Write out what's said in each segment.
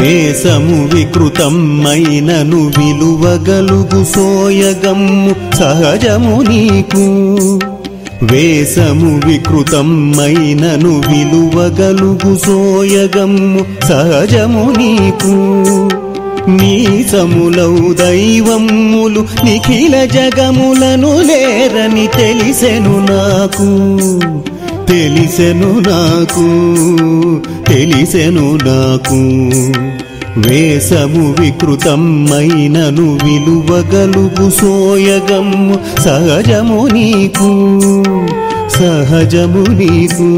వేసము వికృతమైనను విలువగలుగు సోయగమ్ము సహజము నీకు. వేసము వికృతమైనను విలువగలుగు సోయగము సహజము నీకు. నీచములౌ దైవములు నిఖిల జగములను లేరని తెలిసెను నాకు. తెలిసెను నాకు. తెలిసెను నాకు. వేసము వికృతమైనను విలువగలుగు సోయగము సహజము నీకు సహజము నీకు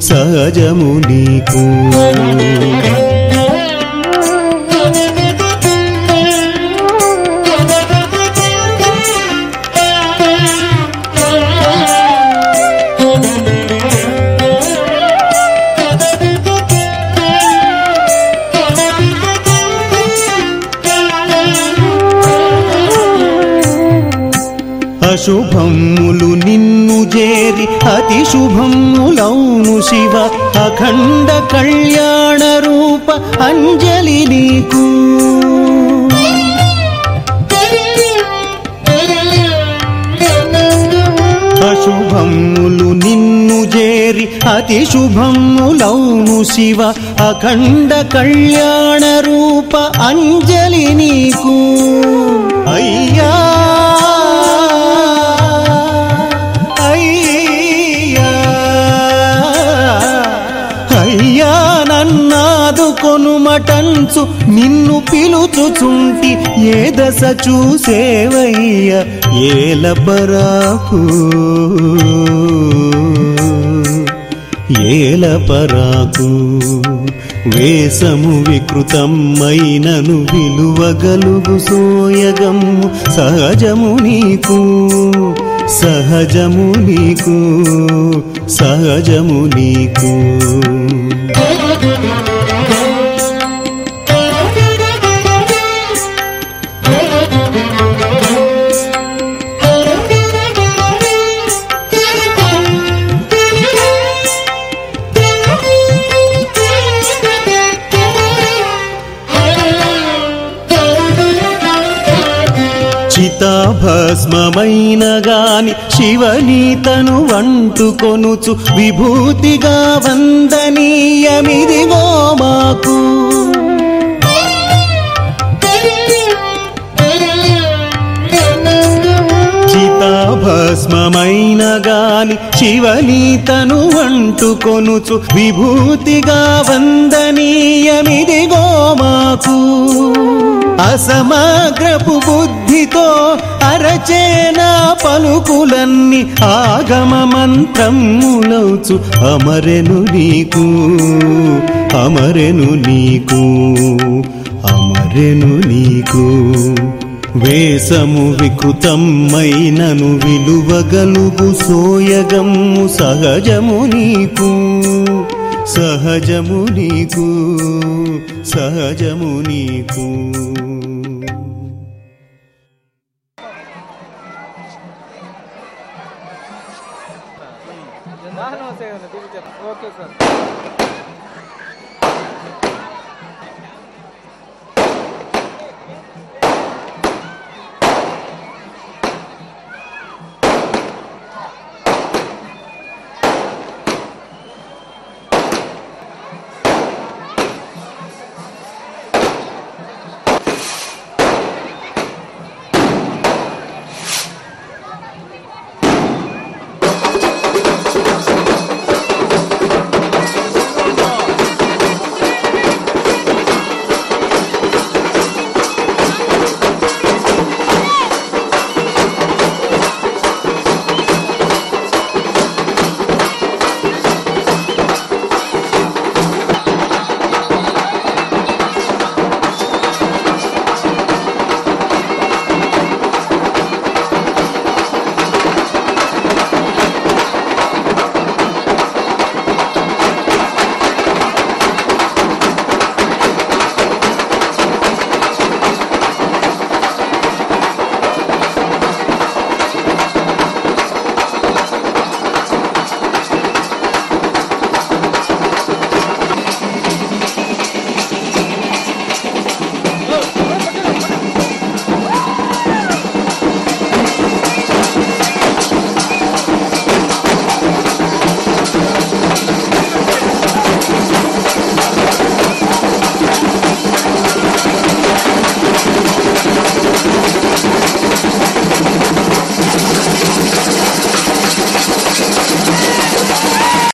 సహజము నీకు. అశుభములు నిన్ను చేరి అతి శుభములౌను శివ. అఖండ కళ్యాణ రూప అంజలి నీకు. అశుభములు నిన్ను చేరి అతి శుభములౌను శివ. అఖండ కళ్యాణ రూప అంజలి నీకు. అయ్యా అయ్యా! మటంచు నిన్ను పిలుచుచుంటి ఏ దశ చూసేవయ్య? ఏల పరాకు? ఏల పరాకు? వేసము వికృతమైనను విలువగలుగు సోయగము సహజము నీకు సహజము నీకు సహజము నీకు. చితాభస్మమైన గాని శివనీతను వంటుకొనుచు విభూతిగా వందనీ. చితాభస్మమైన గాని శివనీతను వంటుకొనుచు విభూతిగా వందనీయమిదిగో మాకు. అసమగ్రపు బుద్ధితో అరచేనా పలుకులన్నీ ఆగమ మంత్రములవుచు అమరెను నీకు అమరెను నీకు అమరెను నీకు. వేసము వికృతమైనను విలువగలుగు సోయగము సహజము నీకు సహజము నీకు సహజము నీకు. Okay sir.